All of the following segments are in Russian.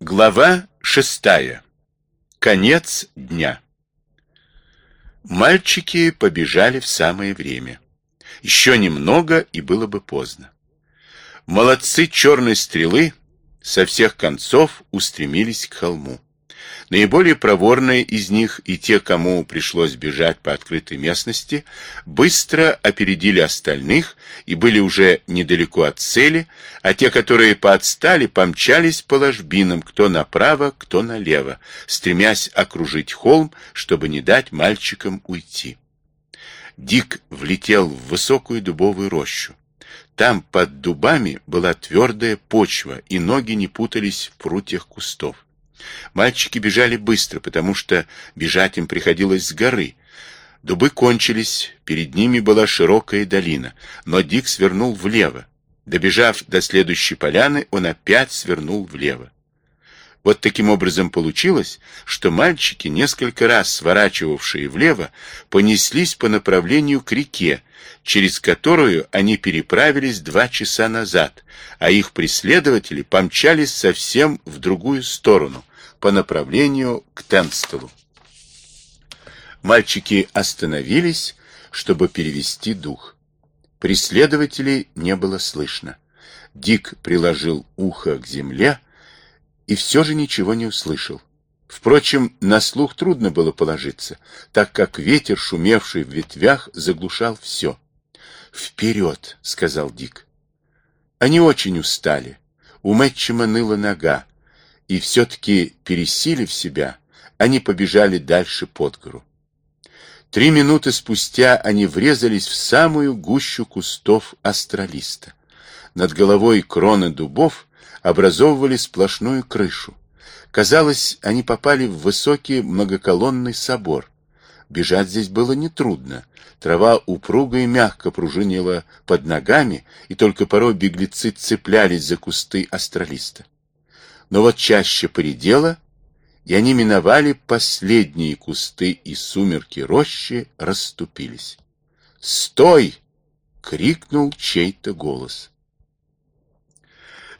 Глава шестая. Конец дня. Мальчики побежали в самое время. Еще немного, и было бы поздно. Молодцы черной стрелы со всех концов устремились к холму. Наиболее проворные из них и те, кому пришлось бежать по открытой местности, быстро опередили остальных и были уже недалеко от цели, а те, которые поотстали, помчались по ложбинам, кто направо, кто налево, стремясь окружить холм, чтобы не дать мальчикам уйти. Дик влетел в высокую дубовую рощу. Там под дубами была твердая почва, и ноги не путались в прутьях кустов. Мальчики бежали быстро, потому что бежать им приходилось с горы. Дубы кончились, перед ними была широкая долина, но Дик свернул влево. Добежав до следующей поляны, он опять свернул влево. Вот таким образом получилось, что мальчики, несколько раз сворачивавшие влево, понеслись по направлению к реке, через которую они переправились два часа назад, а их преследователи помчались совсем в другую сторону, по направлению к Темстелу. Мальчики остановились, чтобы перевести дух. Преследователей не было слышно. Дик приложил ухо к земле, и все же ничего не услышал. Впрочем, на слух трудно было положиться, так как ветер, шумевший в ветвях, заглушал все. «Вперед!» — сказал Дик. Они очень устали. У Мэтчема ныла нога, и все-таки, пересилив себя, они побежали дальше под гору. Три минуты спустя они врезались в самую гущу кустов астралиста. Над головой кроны дубов образовывали сплошную крышу. Казалось, они попали в высокий многоколонный собор. Бежать здесь было нетрудно. Трава упруго и мягко пружинила под ногами, и только порой беглецы цеплялись за кусты астралиста. Но вот чаще поредела, и они миновали последние кусты, и сумерки рощи расступились. «Стой!» — крикнул чей-то голос.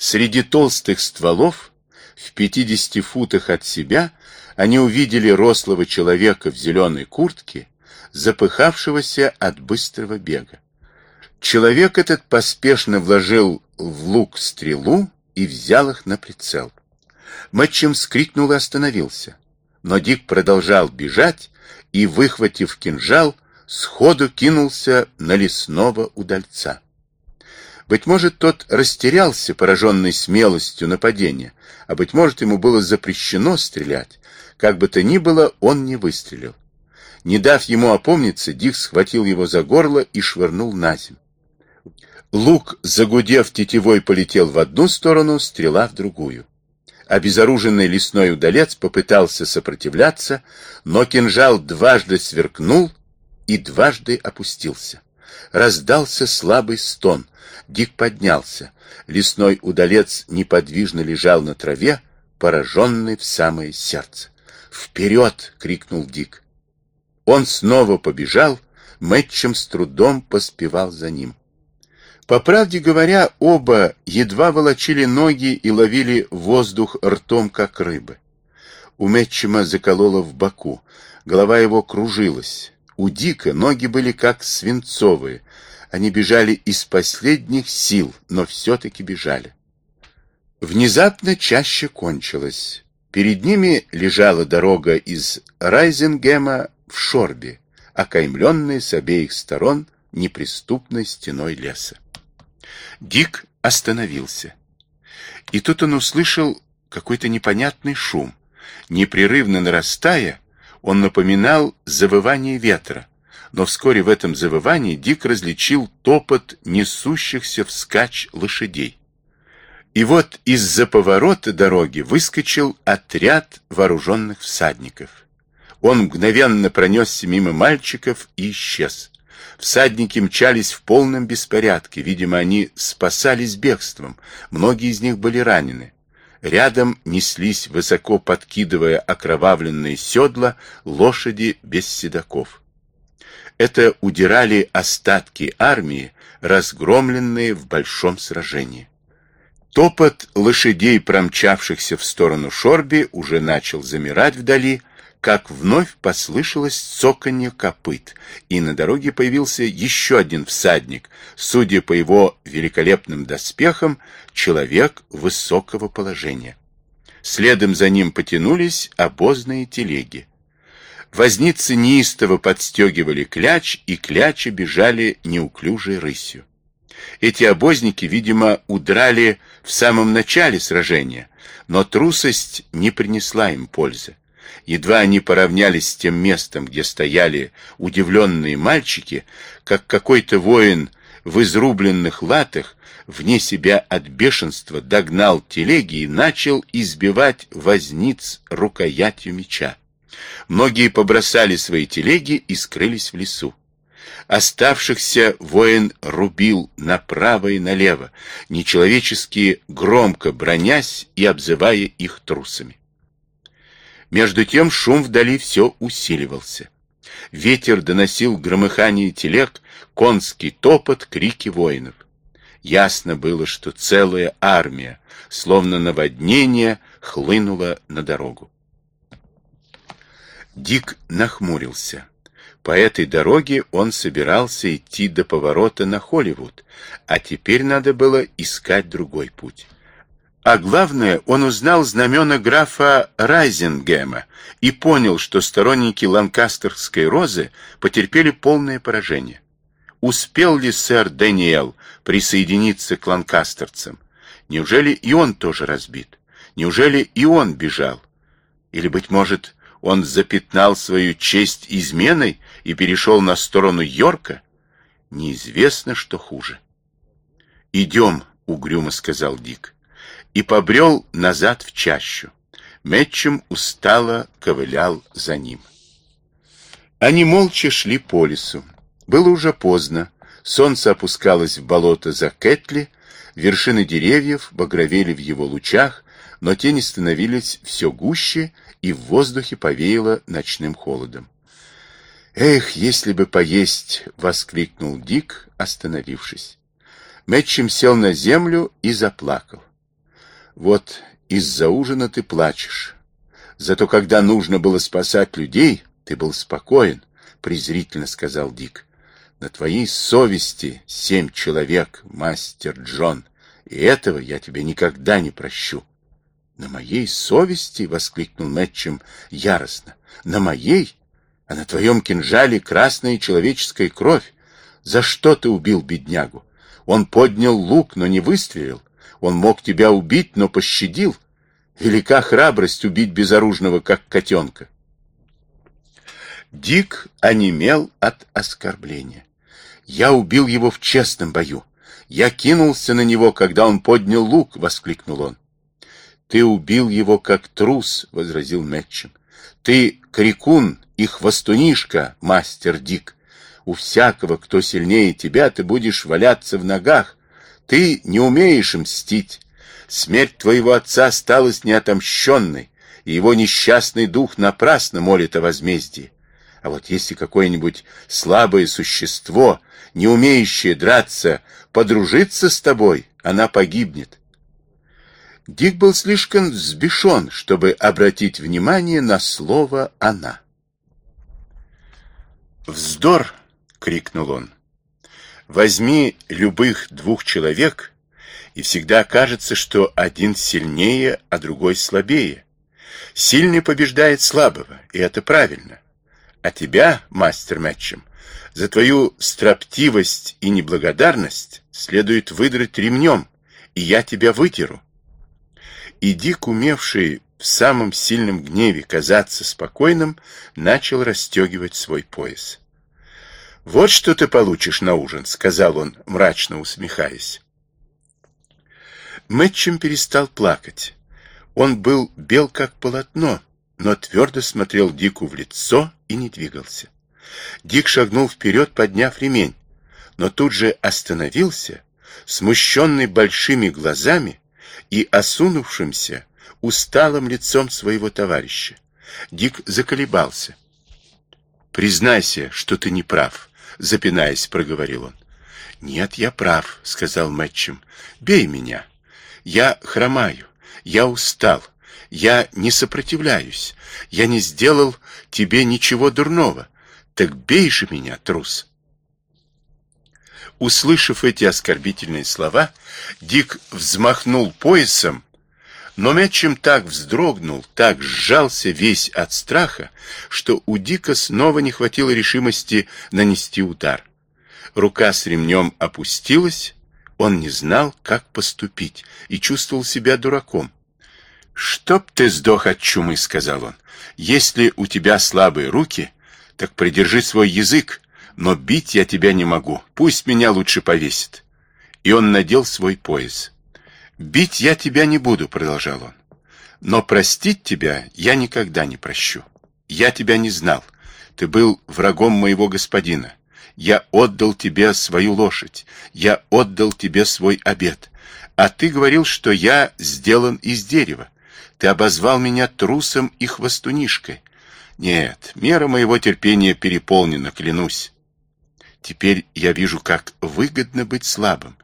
Среди толстых стволов, в пятидесяти футах от себя, они увидели рослого человека в зеленой куртке, запыхавшегося от быстрого бега. Человек этот поспешно вложил в лук стрелу и взял их на прицел. Мэтчем скрикнул и остановился. Но Дик продолжал бежать и, выхватив кинжал, сходу кинулся на лесного удальца. Быть может, тот растерялся, пораженный смелостью нападения, а, быть может, ему было запрещено стрелять. Как бы то ни было, он не выстрелил. Не дав ему опомниться, Дик схватил его за горло и швырнул на землю. Лук, загудев тетивой, полетел в одну сторону, стрела в другую. Обезоруженный лесной удалец попытался сопротивляться, но кинжал дважды сверкнул и дважды опустился. Раздался слабый стон. Дик поднялся. Лесной удалец неподвижно лежал на траве, пораженный в самое сердце. «Вперед!» — крикнул Дик. Он снова побежал, Мэтчем с трудом поспевал за ним. По правде говоря, оба едва волочили ноги и ловили воздух ртом, как рыбы. У Мэтчема закололо в боку, голова его кружилась. У Дика ноги были как свинцовые. Они бежали из последних сил, но все-таки бежали. Внезапно чаще кончилась. Перед ними лежала дорога из Райзенгема в Шорби, окаймленная с обеих сторон неприступной стеной леса. Дик остановился. И тут он услышал какой-то непонятный шум. Непрерывно нарастая, он напоминал завывание ветра. Но вскоре в этом завывании Дик различил топот несущихся вскачь лошадей. И вот из-за поворота дороги выскочил отряд вооруженных всадников. Он мгновенно пронесся мимо мальчиков и исчез. Всадники мчались в полном беспорядке, видимо, они спасались бегством, многие из них были ранены. Рядом неслись, высоко подкидывая окровавленные седла, лошади без седаков. Это удирали остатки армии, разгромленные в большом сражении. Топот лошадей, промчавшихся в сторону Шорби, уже начал замирать вдали, как вновь послышалось цоканье копыт, и на дороге появился еще один всадник, судя по его великолепным доспехам, человек высокого положения. Следом за ним потянулись обозные телеги. Возницы неистово подстегивали кляч, и клячи бежали неуклюжей рысью. Эти обозники, видимо, удрали в самом начале сражения, но трусость не принесла им пользы. Едва они поравнялись с тем местом, где стояли удивленные мальчики, как какой-то воин в изрубленных латах, вне себя от бешенства, догнал телеги и начал избивать возниц рукоятью меча. Многие побросали свои телеги и скрылись в лесу. Оставшихся воин рубил направо и налево, нечеловечески громко бронясь и обзывая их трусами. Между тем шум вдали все усиливался. Ветер доносил громыхание телег, конский топот, крики воинов. Ясно было, что целая армия, словно наводнение, хлынула на дорогу. Дик нахмурился. По этой дороге он собирался идти до поворота на Холливуд, а теперь надо было искать другой путь. А главное, он узнал знамена графа Райзенгема и понял, что сторонники Ланкастерской розы потерпели полное поражение. Успел ли сэр Дэниел присоединиться к ланкастерцам? Неужели и он тоже разбит? Неужели и он бежал? Или, быть может, он запятнал свою честь изменой и перешел на сторону Йорка? Неизвестно, что хуже. «Идем», — угрюмо сказал Дик, и побрел назад в чащу. Мэтчем устало ковылял за ним. Они молча шли по лесу. Было уже поздно. Солнце опускалось в болото за Кэтли, вершины деревьев багровели в его лучах, но тени становились все гуще, и в воздухе повеяло ночным холодом. «Эх, если бы поесть!» — воскликнул Дик, остановившись. Мэтчем сел на землю и заплакал. «Вот из-за ужина ты плачешь. Зато когда нужно было спасать людей, ты был спокоен», — презрительно сказал Дик. «На твоей совести семь человек, мастер Джон, и этого я тебе никогда не прощу». «На моей совести!» — воскликнул Мэтчем яростно. «На моей? А на твоем кинжале красная человеческая кровь. За что ты убил беднягу? Он поднял лук, но не выстрелил. Он мог тебя убить, но пощадил. Велика храбрость убить безоружного, как котенка». Дик онемел от оскорбления. «Я убил его в честном бою. Я кинулся на него, когда он поднял лук!» — воскликнул он. Ты убил его как трус, — возразил Мэтчем. Ты крикун и хвостунишка, мастер Дик. У всякого, кто сильнее тебя, ты будешь валяться в ногах. Ты не умеешь мстить. Смерть твоего отца осталась неотомщенной, и его несчастный дух напрасно молит о возмездии. А вот если какое-нибудь слабое существо, не умеющее драться, подружится с тобой, она погибнет. Дик был слишком взбешен, чтобы обратить внимание на слово «она». «Вздор!» — крикнул он. «Возьми любых двух человек, и всегда кажется, что один сильнее, а другой слабее. Сильный побеждает слабого, и это правильно. А тебя, мастер Мэтчем, за твою строптивость и неблагодарность следует выдрать ремнем, и я тебя вытеру. И Дик, в самом сильном гневе казаться спокойным, начал расстегивать свой пояс. «Вот что ты получишь на ужин», — сказал он, мрачно усмехаясь. Мэтчем перестал плакать. Он был бел как полотно, но твердо смотрел Дику в лицо и не двигался. Дик шагнул вперед, подняв ремень, но тут же остановился, смущенный большими глазами, и осунувшимся, усталым лицом своего товарища. Дик заколебался. «Признайся, что ты не прав», — запинаясь, проговорил он. «Нет, я прав», — сказал Мэтчем. «Бей меня. Я хромаю, я устал, я не сопротивляюсь, я не сделал тебе ничего дурного. Так бей же меня, трус!» Услышав эти оскорбительные слова, Дик взмахнул поясом, но Мэтчем так вздрогнул, так сжался весь от страха, что у Дика снова не хватило решимости нанести удар. Рука с ремнем опустилась, он не знал, как поступить, и чувствовал себя дураком. «Чтоб ты сдох от чумы», — сказал он. «Если у тебя слабые руки, так придержи свой язык, но бить я тебя не могу. Пусть меня лучше повесит. И он надел свой пояс. Бить я тебя не буду, продолжал он. Но простить тебя я никогда не прощу. Я тебя не знал. Ты был врагом моего господина. Я отдал тебе свою лошадь. Я отдал тебе свой обед. А ты говорил, что я сделан из дерева. Ты обозвал меня трусом и хвостунишкой. Нет, мера моего терпения переполнена, клянусь. Теперь я вижу, как выгодно быть слабым.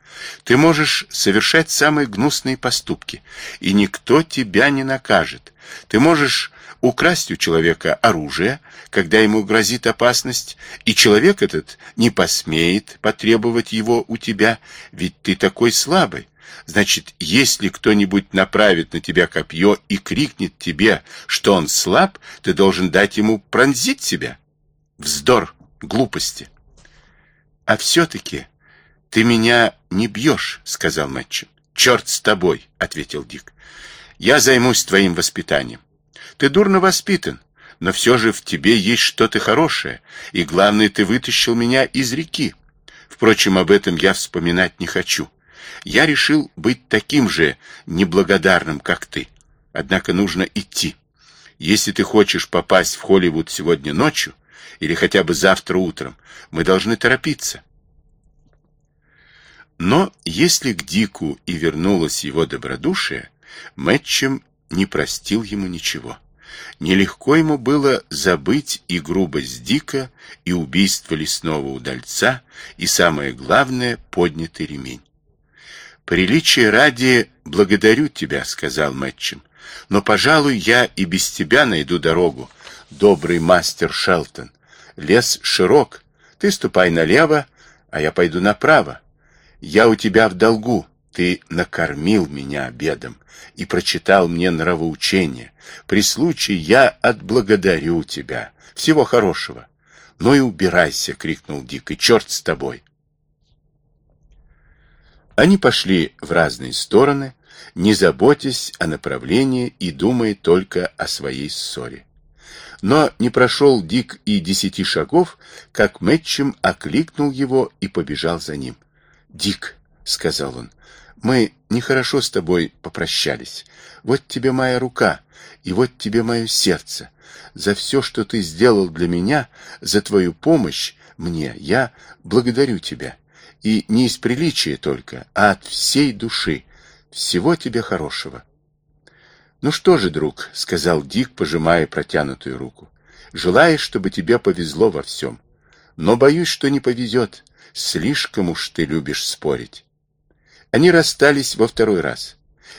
Ты можешь совершать самые гнусные поступки, и никто тебя не накажет. Ты можешь украсть у человека оружие, когда ему грозит опасность, и человек этот не посмеет потребовать его у тебя, ведь ты такой слабый. Значит, если кто-нибудь направит на тебя копье и крикнет тебе, что он слаб, ты должен дать ему пронзить себя. Вздор, глупости. «А все-таки ты меня не бьешь», — сказал Мэтчем. «Черт с тобой», — ответил Дик. «Я займусь твоим воспитанием. Ты дурно воспитан, но все же в тебе есть что-то хорошее, и главное, ты вытащил меня из реки. Впрочем, об этом я вспоминать не хочу. Я решил быть таким же неблагодарным, как ты. Однако нужно идти. Если ты хочешь попасть в Холливуд сегодня ночью, или хотя бы завтра утром. Мы должны торопиться. Но если к Дику и вернулось его добродушие, Мэтчем не простил ему ничего. Нелегко ему было забыть и грубость Дика, и убийство лесного удальца, и, самое главное, поднятый ремень. «Приличие ради благодарю тебя», — сказал Мэтчем, «но, пожалуй, я и без тебя найду дорогу, добрый мастер Шелтон. Лес широк. Ты ступай налево, а я пойду направо. Я у тебя в долгу. Ты накормил меня обедом и прочитал мне нравоучение. При случае я отблагодарю тебя. Всего хорошего. Ну и убирайся, крикнул Дик, и черт с тобой. Они пошли в разные стороны, не заботясь о направлении и думая только о своей ссоре. Но не прошел Дик и десяти шагов, как Мэтчем окликнул его и побежал за ним. «Дик», — сказал он, — «мы нехорошо с тобой попрощались. Вот тебе моя рука, и вот тебе мое сердце. За все, что ты сделал для меня, за твою помощь мне, я благодарю тебя. И не из приличия только, а от всей души. Всего тебе хорошего». «Ну что же, друг», — сказал Дик, пожимая протянутую руку, — «желаешь, чтобы тебе повезло во всем. Но боюсь, что не повезет. Слишком уж ты любишь спорить». Они расстались во второй раз.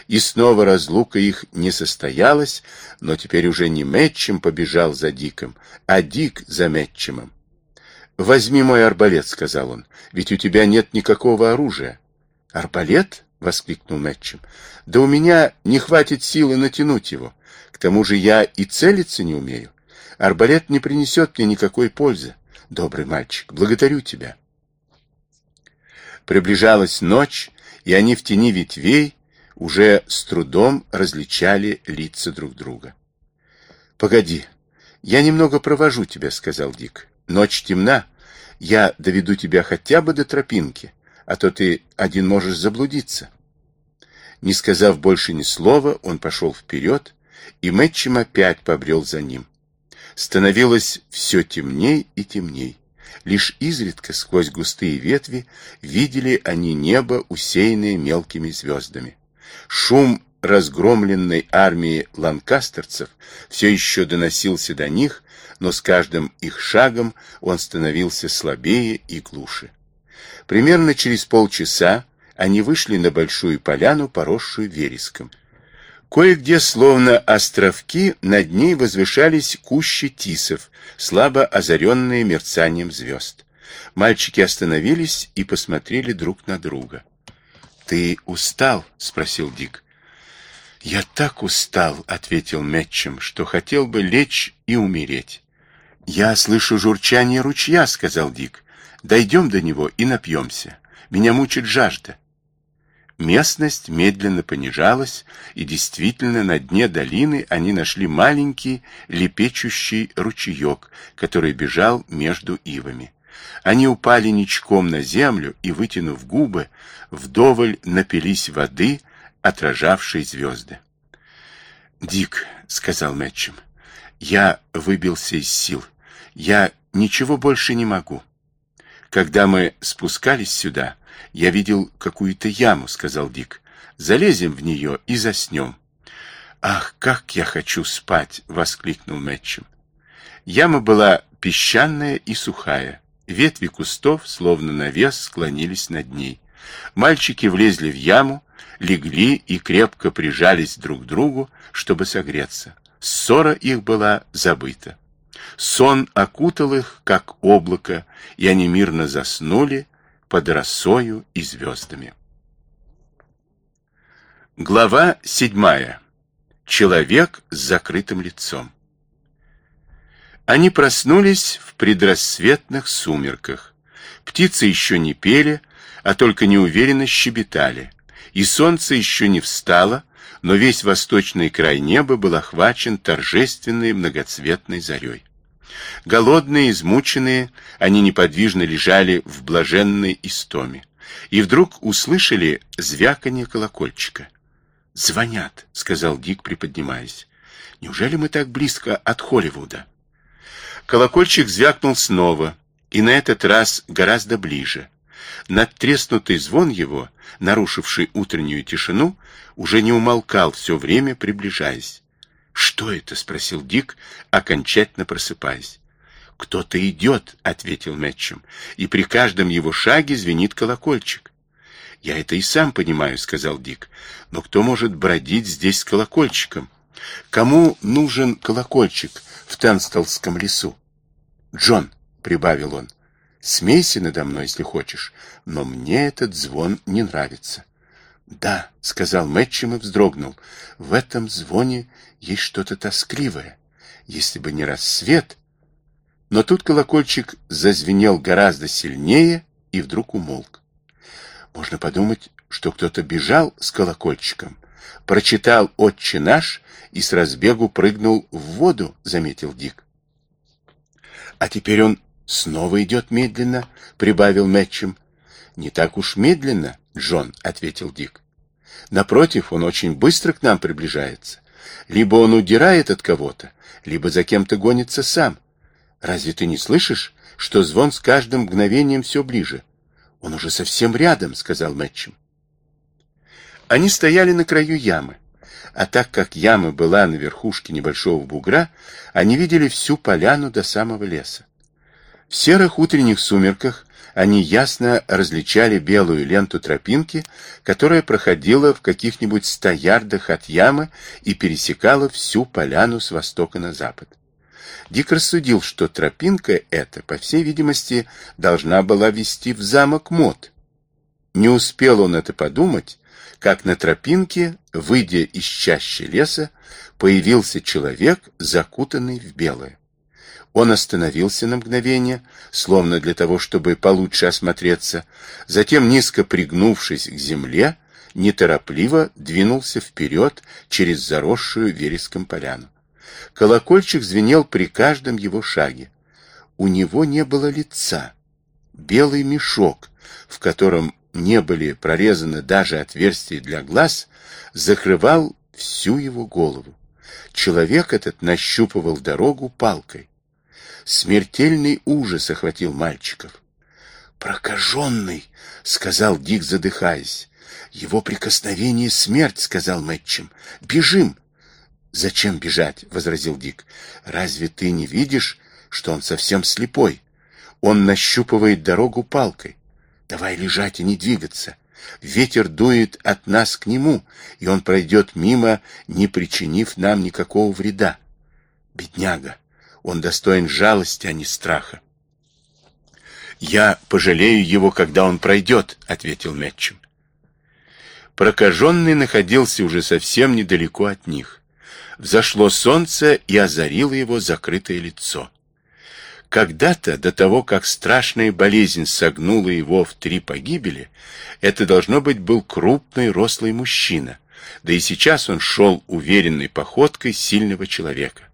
И снова разлука их не состоялась, но теперь уже не Мэтчем побежал за Диком, а Дик за Мэтчемом. «Возьми мой арбалет», — сказал он, — «ведь у тебя нет никакого оружия». «Арбалет?» — воскликнул Мэтчем. «Да у меня не хватит силы натянуть его. К тому же я и целиться не умею. Арбалет не принесет мне никакой пользы. Добрый мальчик, благодарю тебя». Приближалась ночь, и они в тени ветвей уже с трудом различали лица друг друга. «Погоди, я немного провожу тебя», — сказал Дик. «Ночь темна, я доведу тебя хотя бы до тропинки» а то ты один можешь заблудиться. Не сказав больше ни слова, он пошел вперед, и Мэтчем опять побрел за ним. Становилось все темней и темней. Лишь изредка сквозь густые ветви видели они небо, усеянное мелкими звездами. Шум разгромленной армии ланкастерцев все еще доносился до них, но с каждым их шагом он становился слабее и глуше. Примерно через полчаса они вышли на большую поляну, поросшую вереском. Кое-где, словно островки, над ней возвышались кущи тисов, слабо озаренные мерцанием звезд. Мальчики остановились и посмотрели друг на друга. «Ты устал?» — спросил Дик. «Я так устал», — ответил Мэтчем, — «что хотел бы лечь и умереть». «Я слышу журчание ручья», — сказал Дик. «Дойдем до него и напьемся. Меня мучит жажда». Местность медленно понижалась, и действительно на дне долины они нашли маленький лепечущий ручеек, который бежал между ивами. Они упали ничком на землю и, вытянув губы, вдоволь напились воды, отражавшей звезды. «Дик», — сказал Мэтчем, — «я выбился из сил. Я ничего больше не могу». Когда мы спускались сюда, я видел какую-то яму, — сказал Дик. Залезем в нее и заснем. «Ах, как я хочу спать!» — воскликнул Мэтчем. Яма была песчаная и сухая. Ветви кустов, словно навес, склонились над ней. Мальчики влезли в яму, легли и крепко прижались друг к другу, чтобы согреться. Ссора их была забыта. Сон окутал их, как облако, и они мирно заснули под росою и звездами. Глава седьмая. Человек с закрытым лицом. Они проснулись в предрассветных сумерках. Птицы еще не пели, а только неуверенно щебетали. И солнце еще не встало, но весь восточный край неба был охвачен торжественной многоцветной зарей. Голодные, измученные, они неподвижно лежали в блаженной истоме. И вдруг услышали звяканье колокольчика. «Звонят», — сказал Дик, приподнимаясь. «Неужели мы так близко от Холливуда?» Колокольчик звякнул снова, и на этот раз гораздо ближе. Надтреснутый звон его, нарушивший утреннюю тишину, уже не умолкал все время, приближаясь. «Что это?» — спросил Дик, окончательно просыпаясь. «Кто-то идет», — ответил Мэтчем, — «и при каждом его шаге звенит колокольчик». «Я это и сам понимаю», — сказал Дик, — «но кто может бродить здесь с колокольчиком? Кому нужен колокольчик в Тенстолском лесу?» «Джон», — прибавил он, — «смейся надо мной, если хочешь, но мне этот звон не нравится». «Да», — сказал Мэтчем и вздрогнул, — «в этом звоне есть что-то тоскливое. Если бы не рассвет...» Но тут колокольчик зазвенел гораздо сильнее и вдруг умолк. Можно подумать, что кто-то бежал с колокольчиком, прочитал «Отче наш» и с разбегу прыгнул в воду, заметил Дик. А теперь он снова идет медленно, прибавил Мэтчем. Не так уж медленно, Джон, ответил Дик. Напротив, он очень быстро к нам приближается. Либо он удирает от кого-то, либо за кем-то гонится сам. Разве ты не слышишь, что звон с каждым мгновением все ближе? Он уже совсем рядом, сказал Мэтчем. Они стояли на краю ямы, а так как яма была на верхушке небольшого бугра, они видели всю поляну до самого леса. В серых утренних сумерках они ясно различали белую ленту тропинки, которая проходила в каких-нибудь ста ярдах от ямы и пересекала всю поляну с востока на запад. Дик рассудил, что тропинка эта, по всей видимости, должна была вести в замок Мод. Не успел он это подумать, как на тропинке, выйдя из чащи леса, появился человек, закутанный в белое. Он остановился на мгновение, словно для того, чтобы получше осмотреться, затем, низко пригнувшись к земле, неторопливо двинулся вперед через заросшую вереском поляну. Колокольчик звенел при каждом его шаге. У него не было лица. Белый мешок, в котором не были прорезаны даже отверстия для глаз, закрывал всю его голову. Человек этот нащупывал дорогу палкой. Смертельный ужас охватил мальчиков. «Прокаженный!» — сказал Дик, задыхаясь. «Его прикосновение — смерть!» — сказал Мэтчем. «Бежим!» «Зачем бежать?» — возразил Дик. «Разве ты не видишь, что он совсем слепой? Он нащупывает дорогу палкой. Давай лежать и не двигаться. Ветер дует от нас к нему, и он пройдет мимо, не причинив нам никакого вреда. Бедняга, он достоин жалости, а не страха. «Я пожалею его, когда он пройдет», — ответил Мэтчем. Прокаженный находился уже совсем недалеко от них. Взошло солнце и озарило его закрытое лицо. Когда-то, до того, как страшная болезнь согнула его в три погибели, это, должно быть, был крупный, рослый мужчина, да и сейчас он шел уверенной походкой сильного человека.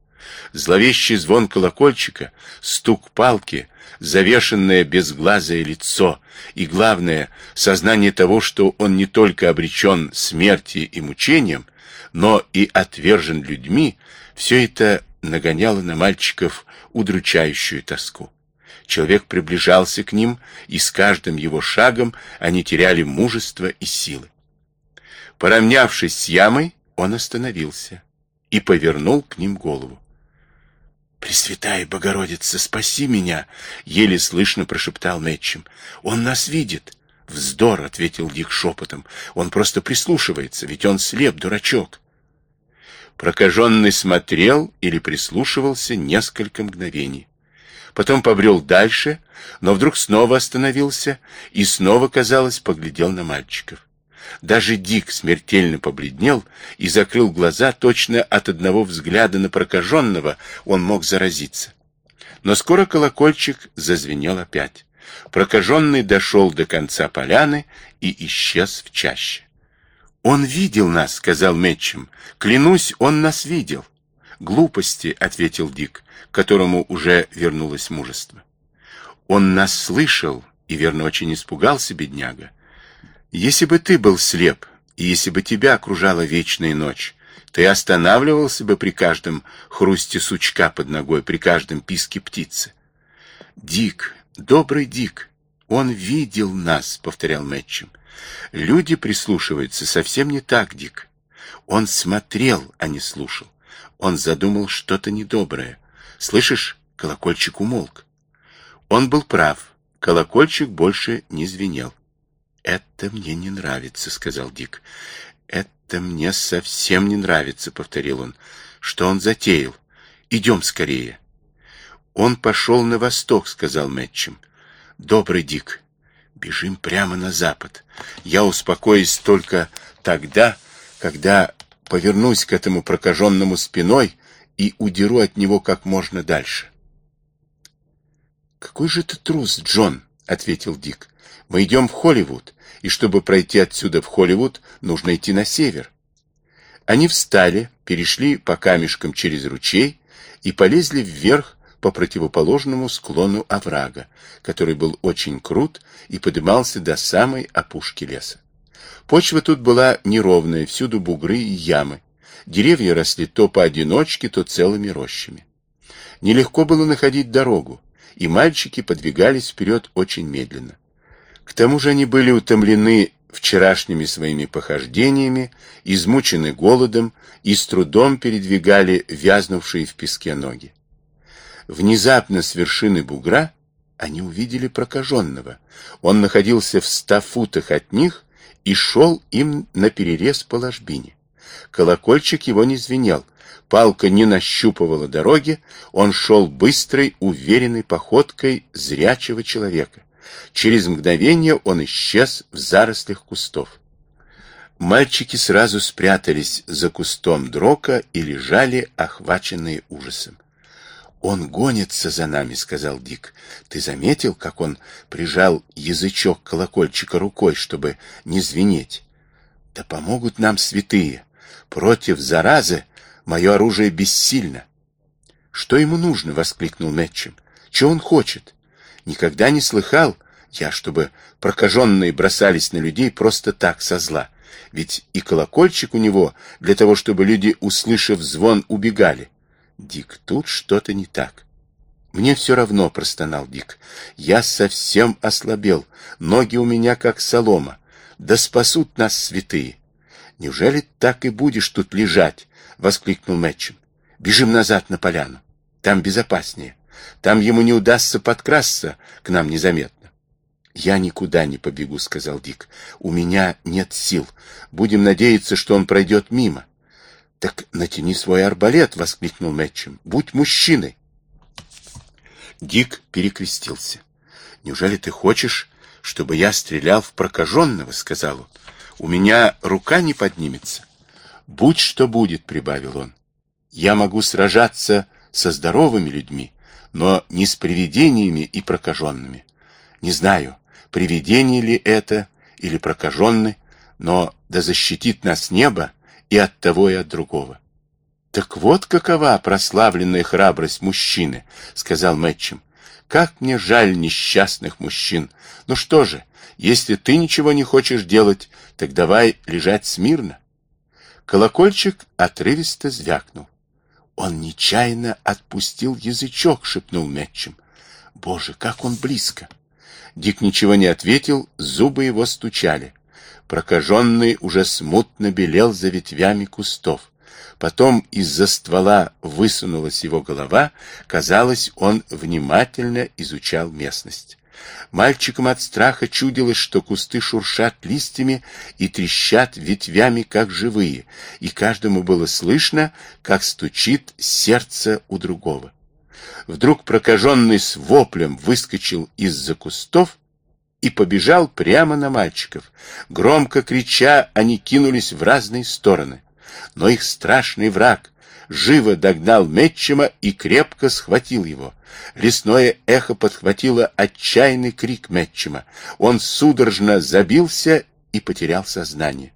Зловещий звон колокольчика, стук палки, завешенное безглазое лицо и, главное, сознание того, что он не только обречен смерти и мучениям, но и отвержен людьми, все это нагоняло на мальчиков удручающую тоску. Человек приближался к ним, и с каждым его шагом они теряли мужество и силы. Поравнявшись с ямой, он остановился и повернул к ним голову. «Пресвятая Богородица, спаси меня!» — еле слышно прошептал Мэтчем. «Он нас видит!» «Вздор!» — ответил Дик шепотом. «Он просто прислушивается, ведь он слеп, дурачок!» Прокаженный смотрел или прислушивался несколько мгновений. Потом побрел дальше, но вдруг снова остановился и снова, казалось, поглядел на мальчиков. Даже Дик смертельно побледнел и закрыл глаза, точно от одного взгляда на прокаженного он мог заразиться. Но скоро колокольчик зазвенел опять. Прокаженный дошел до конца поляны и исчез в чаще. «Он видел нас», — сказал Мэтчем. «Клянусь, он нас видел». «Глупости», — ответил Дик, которому уже вернулось мужество. «Он нас слышал и, верно, очень испугался, бедняга. Если бы ты был слеп, и если бы тебя окружала вечная ночь, ты останавливался бы при каждом хрусте сучка под ногой, при каждом писке птицы. Дик, добрый Дик, он видел нас, повторял Мэтчем. Люди прислушиваются совсем не так, Дик. Он смотрел, а не слушал. Он задумал что-то недоброе. Слышишь, колокольчик умолк. Он был прав. Колокольчик больше не звенел. «Это мне не нравится», — сказал Дик. «Это мне совсем не нравится», — повторил он. «Что он затеял? Идем скорее». «Он пошел на восток», — сказал Мэтчем. «Добрый Дик, бежим прямо на запад. Я успокоюсь только тогда, когда повернусь к этому прокаженному спиной и удеру от него как можно дальше». «Какой же ты трус, Джон», — ответил Дик. «Мы идем в Холливуд и чтобы пройти отсюда в Холливуд, нужно идти на север. Они встали, перешли по камешкам через ручей и полезли вверх по противоположному склону оврага, который был очень крут и поднимался до самой опушки леса. Почва тут была неровная, всюду бугры и ямы. Деревья росли то поодиночке, то целыми рощами. Нелегко было находить дорогу, и мальчики подвигались вперед очень медленно. К тому же они были утомлены вчерашними своими похождениями, измучены голодом и с трудом передвигали вязнувшие в песке ноги. Внезапно с вершины бугра они увидели прокаженного. Он находился в ста футах от них и шел им на перерез по ложбине. Колокольчик его не звенел, палка не нащупывала дороги, он шел быстрой, уверенной походкой зрячего человека. Через мгновение он исчез в зарослях кустов. Мальчики сразу спрятались за кустом дрока и лежали, охваченные ужасом. «Он гонится за нами», — сказал Дик. «Ты заметил, как он прижал язычок колокольчика рукой, чтобы не звенеть? Да помогут нам святые. Против заразы мое оружие бессильно». «Что ему нужно?» — воскликнул Мэтчем. «Чего он хочет? Никогда не слыхал, я, чтобы прокаженные бросались на людей просто так, со зла. Ведь и колокольчик у него для того, чтобы люди, услышав звон, убегали. Дик, тут что-то не так. Мне все равно, простонал Дик. Я совсем ослабел. Ноги у меня как солома. Да спасут нас святые. Неужели так и будешь тут лежать? Воскликнул Мэтчем. Бежим назад на поляну. Там безопаснее. Там ему не удастся подкрасться к нам незаметно. «Я никуда не побегу», — сказал Дик. «У меня нет сил. Будем надеяться, что он пройдет мимо». «Так натяни свой арбалет!» — воскликнул Мэтчем. «Будь мужчиной!» Дик перекрестился. «Неужели ты хочешь, чтобы я стрелял в прокаженного?» — сказал он. «У меня рука не поднимется». «Будь что будет», — прибавил он. «Я могу сражаться со здоровыми людьми, но не с привидениями и прокаженными. Не знаю, привидение ли это или прокаженный, но да защитит нас небо и от того, и от другого. Так вот какова прославленная храбрость мужчины, сказал Мэтчем. Как мне жаль несчастных мужчин. Ну что же, если ты ничего не хочешь делать, так давай лежать смирно. Колокольчик отрывисто звякнул. Он нечаянно отпустил язычок, шепнул Мэтчем. Боже, как он близко! Дик ничего не ответил, зубы его стучали. Прокаженный уже смутно белел за ветвями кустов. Потом из-за ствола высунулась его голова, казалось, он внимательно изучал местность. Мальчикам от страха чудилось, что кусты шуршат листьями и трещат ветвями, как живые, и каждому было слышно, как стучит сердце у другого. Вдруг прокаженный с воплем выскочил из-за кустов и побежал прямо на мальчиков. Громко крича, они кинулись в разные стороны. Но их страшный враг живо догнал Метчима и крепко схватил его. Лесное эхо подхватило отчаянный крик Метчима. Он судорожно забился и потерял сознание.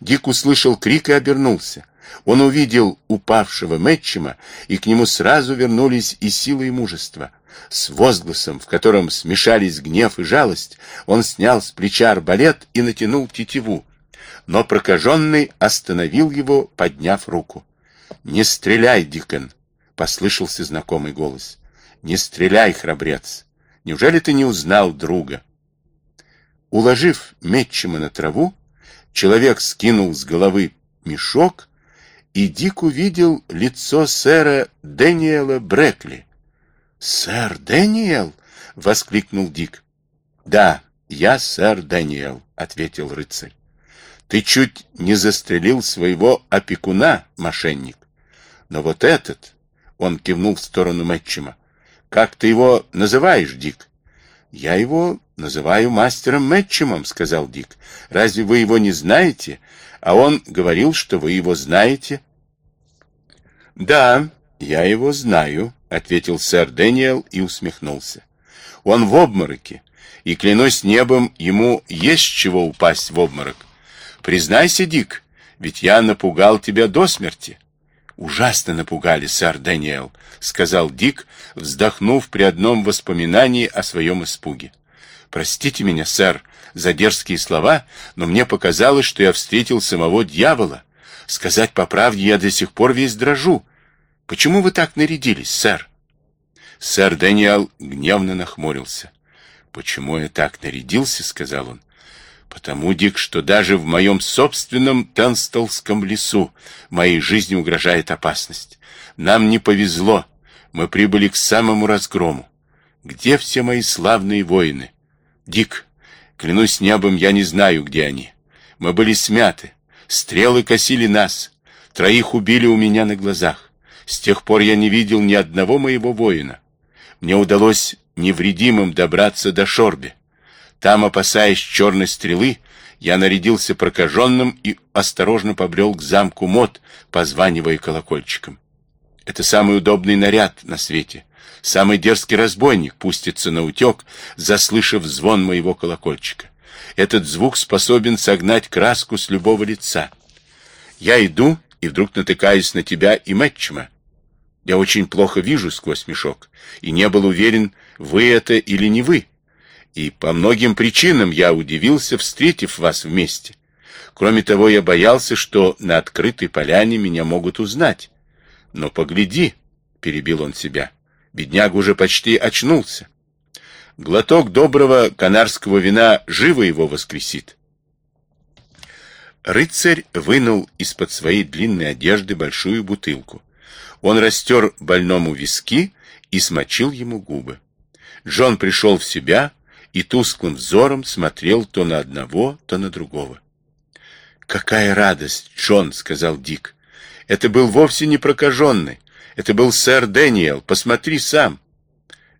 Дик услышал крик и обернулся. Он увидел упавшего Мэтчима, и к нему сразу вернулись и сила, и мужество. С возгласом, в котором смешались гнев и жалость, он снял с плеча арбалет и натянул тетиву. Но прокаженный остановил его, подняв руку. «Не стреляй, Дикон!» — послышался знакомый голос. «Не стреляй, храбрец! Неужели ты не узнал друга?» Уложив Метчима на траву, человек скинул с головы мешок и Дик увидел лицо сэра Дэниела Брекли. «Сэр Дэниел?» — воскликнул Дик. «Да, я сэр Дэниел», — ответил рыцарь. «Ты чуть не застрелил своего опекуна, мошенник. Но вот этот...» — он кивнул в сторону Мэтчима. «Как ты его называешь, Дик?» «Я его называю мастером Мэтчимом», — сказал Дик. «Разве вы его не знаете? А он говорил, что вы его знаете». «Да, я его знаю», — ответил сэр Дэниел и усмехнулся. «Он в обмороке, и, клянусь небом, ему есть чего упасть в обморок. Признайся, Дик, ведь я напугал тебя до смерти». «Ужасно напугали, сэр Дэниел», — сказал Дик, вздохнув при одном воспоминании о своем испуге. «Простите меня, сэр, за дерзкие слова, но мне показалось, что я встретил самого дьявола. Сказать по правде, я до сих пор весь дрожу. Почему вы так нарядились, сэр? Сэр Дэниел гневно нахмурился. Почему я так нарядился, сказал он. Потому, Дик, что даже в моем собственном Тенстолском лесу моей жизни угрожает опасность. Нам не повезло. Мы прибыли к самому разгрому. Где все мои славные воины? Дик, клянусь небом, я не знаю, где они. Мы были смяты. Стрелы косили нас. Троих убили у меня на глазах. С тех пор я не видел ни одного моего воина. Мне удалось невредимым добраться до Шорби. Там, опасаясь черной стрелы, я нарядился прокаженным и осторожно побрел к замку Мот, позванивая колокольчиком. Это самый удобный наряд на свете. Самый дерзкий разбойник пустится на утек, заслышав звон моего колокольчика. Этот звук способен согнать краску с любого лица. Я иду и вдруг натыкаюсь на тебя и Мэтчема. Я очень плохо вижу сквозь мешок и не был уверен, вы это или не вы. И по многим причинам я удивился, встретив вас вместе. Кроме того, я боялся, что на открытой поляне меня могут узнать. Но погляди, — перебил он себя, — бедняк уже почти очнулся. Глоток доброго канарского вина живо его воскресит. Рыцарь вынул из-под своей длинной одежды большую бутылку. Он растер больному виски и смочил ему губы. Джон пришел в себя и тусклым взором смотрел то на одного, то на другого. «Какая радость, Джон!» — сказал Дик. «Это был вовсе не прокаженный. Это был сэр Дэниел. Посмотри сам».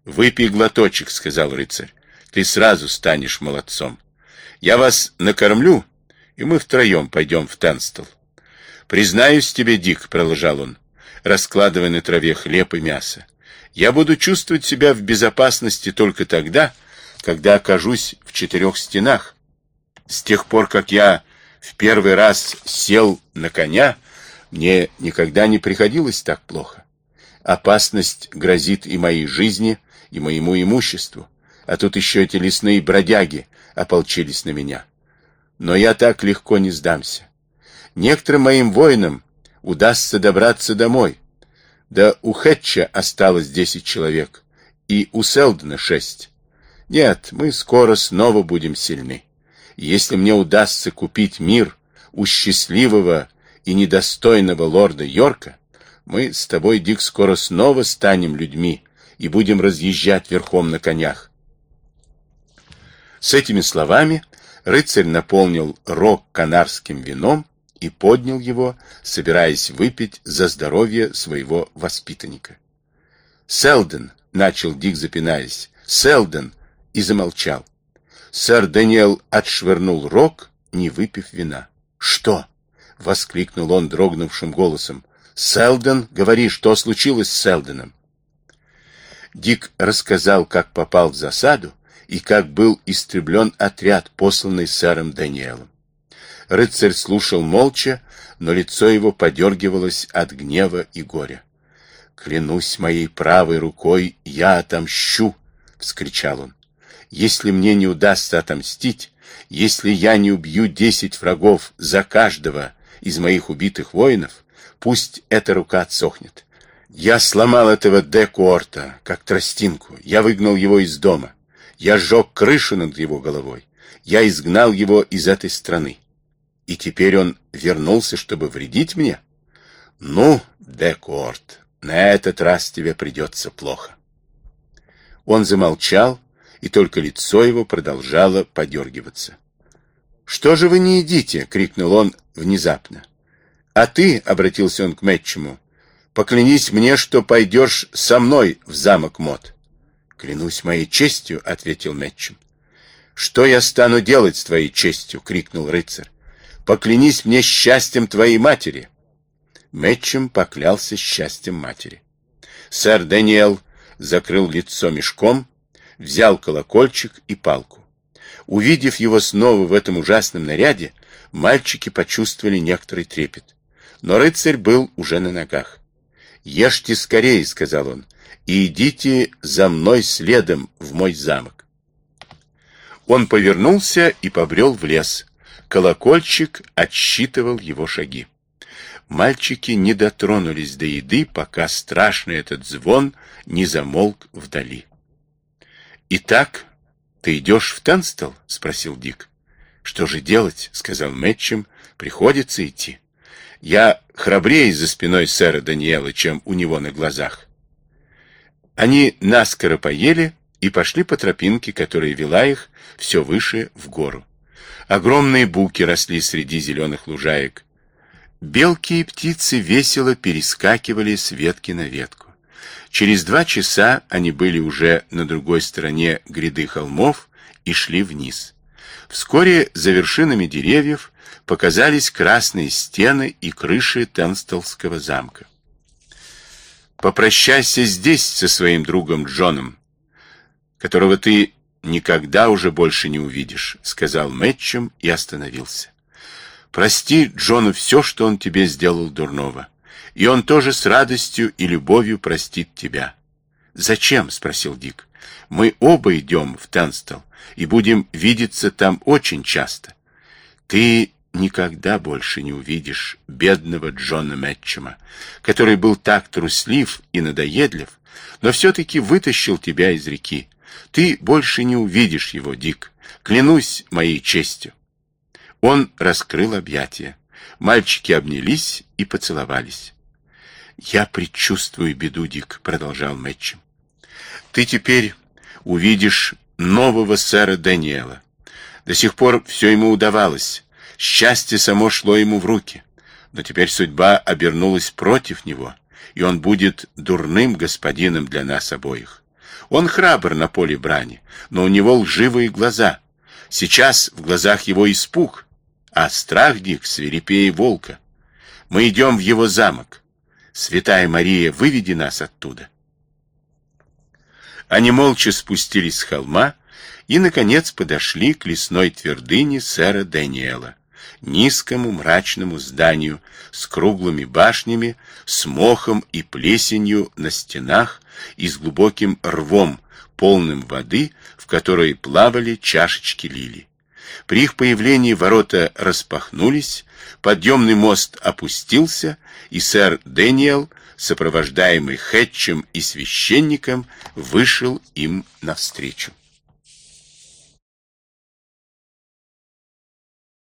«Выпей глоточек», — сказал рыцарь. «Ты сразу станешь молодцом. Я вас накормлю, и мы втроем пойдем в Тенстел». «Признаюсь тебе, Дик», — продолжал он, раскладывая на траве хлеб и мясо, «я буду чувствовать себя в безопасности только тогда, когда окажусь в четырех стенах. С тех пор, как я в первый раз сел на коня, мне никогда не приходилось так плохо. Опасность грозит и моей жизни, и моему имуществу. А тут еще эти лесные бродяги ополчились на меня. Но я так легко не сдамся. Некоторым моим воинам удастся добраться домой. Да у Хэтча осталось десять человек, и у Селдена шесть. Нет, мы скоро снова будем сильны. Если мне удастся купить мир у счастливого и недостойного лорда Йорка, мы с тобой, Дик, скоро снова станем людьми и будем разъезжать верхом на конях. С этими словами рыцарь наполнил рог канарским вином и поднял его, собираясь выпить за здоровье своего воспитанника. «Селден!» — начал Дик, запинаясь. «Селден!» — и замолчал. Сэр Даниэл отшвырнул рог, не выпив вина. «Что?» — воскликнул он дрогнувшим голосом. «Селден, говори, что случилось с Селденом?» Дик рассказал, как попал в засаду и как был истреблен отряд, посланный сэром Даниэлом. Рыцарь слушал молча, но лицо его подергивалось от гнева и горя. «Клянусь моей правой рукой, я отомщу!» — вскричал он. Если мне не удастся отомстить, если я не убью десять врагов за каждого из моих убитых воинов, пусть эта рука отсохнет. Я сломал этого Декуорта, как тростинку. Я выгнал его из дома. Я сжег крышу над его головой. Я изгнал его из этой страны. И теперь он вернулся, чтобы вредить мне? Ну, Декуорт, на этот раз тебе придется плохо. Он замолчал, и только лицо его продолжало подергиваться. «Что же вы не едите?» — крикнул он внезапно. «А ты», — обратился он к Мэтчему, — «поклянись мне, что пойдешь со мной в замок Мод». «Клянусь моей честью», — ответил Мэтчем. «Что я стану делать с твоей честью?» — крикнул рыцарь. «Поклянись мне счастьем твоей матери». Мэтчем поклялся счастьем матери. Сэр Дэниел закрыл лицо мешком взял колокольчик и палку. Увидев его снова в этом ужасном наряде, мальчики почувствовали некоторый трепет. Но рыцарь был уже на ногах. «Ешьте скорее», — сказал он, — «и идите за мной следом в мой замок». Он повернулся и побрел в лес. Колокольчик отсчитывал его шаги. Мальчики не дотронулись до еды, пока страшный этот звон не замолк вдали. «Итак, ты идешь в Тенстел?» — спросил Дик. «Что же делать?» — сказал Мэтчем. «Приходится идти. Я храбрее за спиной сэра Даниэла, чем у него на глазах». Они наскоро поели и пошли по тропинке, которая вела их все выше в гору. Огромные буки росли среди зеленых лужаек. Белки и птицы весело перескакивали с ветки на ветку. Через два часа они были уже на другой стороне гряды холмов и шли вниз. Вскоре за вершинами деревьев показались красные стены и крыши Тенстелского замка. «Попрощайся здесь со своим другом Джоном, которого ты никогда уже больше не увидишь», — сказал Мэтчем и остановился. «Прости Джону все, что он тебе сделал дурного и он тоже с радостью и любовью простит тебя. «Зачем?» — спросил Дик. «Мы оба идем в Тенстел и будем видеться там очень часто. Ты никогда больше не увидишь бедного Джона Мэтчема, который был так труслив и надоедлив, но все-таки вытащил тебя из реки. Ты больше не увидишь его, Дик, клянусь моей честью». Он раскрыл объятия. Мальчики обнялись и поцеловались. «Я предчувствую беду, Дик», — продолжал Мэтчем. «Ты теперь увидишь нового сэра Даниэла. До сих пор все ему удавалось, счастье само шло ему в руки. Но теперь судьба обернулась против него, и он будет дурным господином для нас обоих. Он храбр на поле брани, но у него лживые глаза. Сейчас в глазах его испуг, а страх дик свирепее волка. Мы идем в его замок. Святая Мария, выведи нас оттуда. Они молча спустились с холма и, наконец, подошли к лесной твердыне сэра Даниэла, низкому мрачному зданию с круглыми башнями, с мохом и плесенью на стенах и с глубоким рвом, полным воды, в которой плавали чашечки лилий. При их появлении ворота распахнулись, подъемный мост опустился, и сэр Дэниел, сопровождаемый Хэтчем и священником, вышел им навстречу.